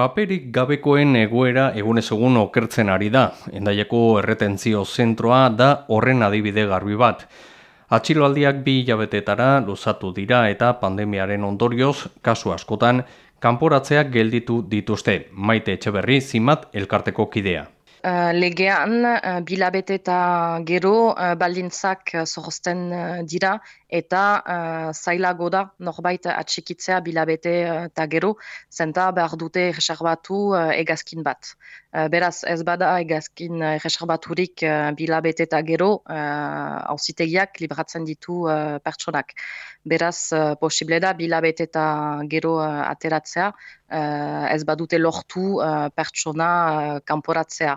Paperik gabekoen egoera egunez egun okertzen ari da. Endaieko erretentzio zentroa da horren adibide garbi bat. Atxiloaldiak bi hilabetetara luzatu dira eta pandemiaren ondorioz, kasu askotan, kanporatzeak gelditu dituzte. Maite etxeberri zimat elkarteko kidea. Uh, legean uh, bilabete eta gero uh, baldintzak uh, dira eta uh, zailago da norbait atxikitzea bilabete eta gero zenta behar dute reserbatu uh, egazkin bat. beraz ez bada egazkin reserbaturik uh, bilabete eta gero hausitegiak libratzen ditu uh, pertsonak. Beraz uh, posible da bilabete eta gero uh, ateratzea uh, ez badute lortu uh, pertsona uh, kanporatzea.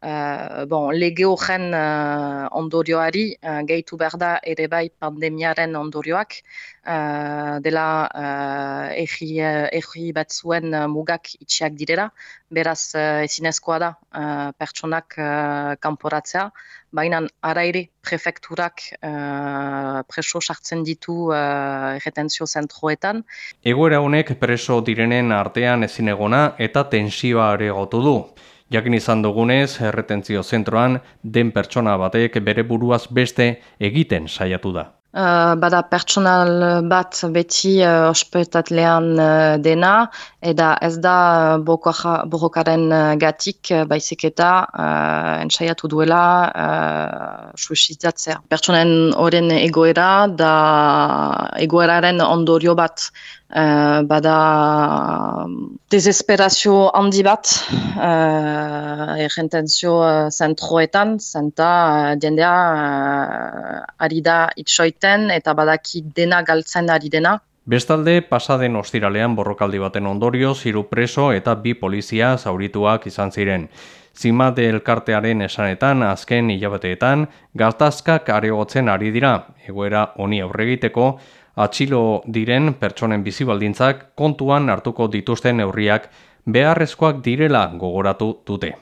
Uh, bon, lege horren uh, ondorioari uh, gehitu behar da ere bai pandemiaren ondorioak uh, dela uh, erri, bat zuen mugak itxiak direla, beraz uh, ezinezkoa da uh, pertsonak uh, kanporatzea, baina ara ere prefekturak uh, preso sartzen ditu uh, retenzio zentroetan. Egoera honek preso direnen artean ezinegona eta tensioa ere gotu du. Jakin izan dugunez, erretentzio zentroan, den pertsona batek bere buruaz beste egiten saiatu da. Uh, bada pertsonal bat beti uh, ospetatlean uh, dena, eta ez da borrokaren uh, gatik uh, baizik eta uh, ensaiatu duela uh, suizidatzea. Pertsonen horren egoera da egoeraren ondorio bat uh, bada desesperazio handi bat uh, errentenzio zentroetan, zenta uh, diendea uh, ari da itxoit eta badaki dena galtzen ari dena. Bestalde, pasaden ostiralean borrokaldi baten ondorio, ziru preso eta bi polizia zaurituak izan ziren. Zimate elkartearen esanetan, azken hilabateetan, gaztazkak aregotzen ari dira, egoera honi aurregiteko, atxilo diren pertsonen bizibaldintzak kontuan hartuko dituzten neurriak beharrezkoak direla gogoratu dute.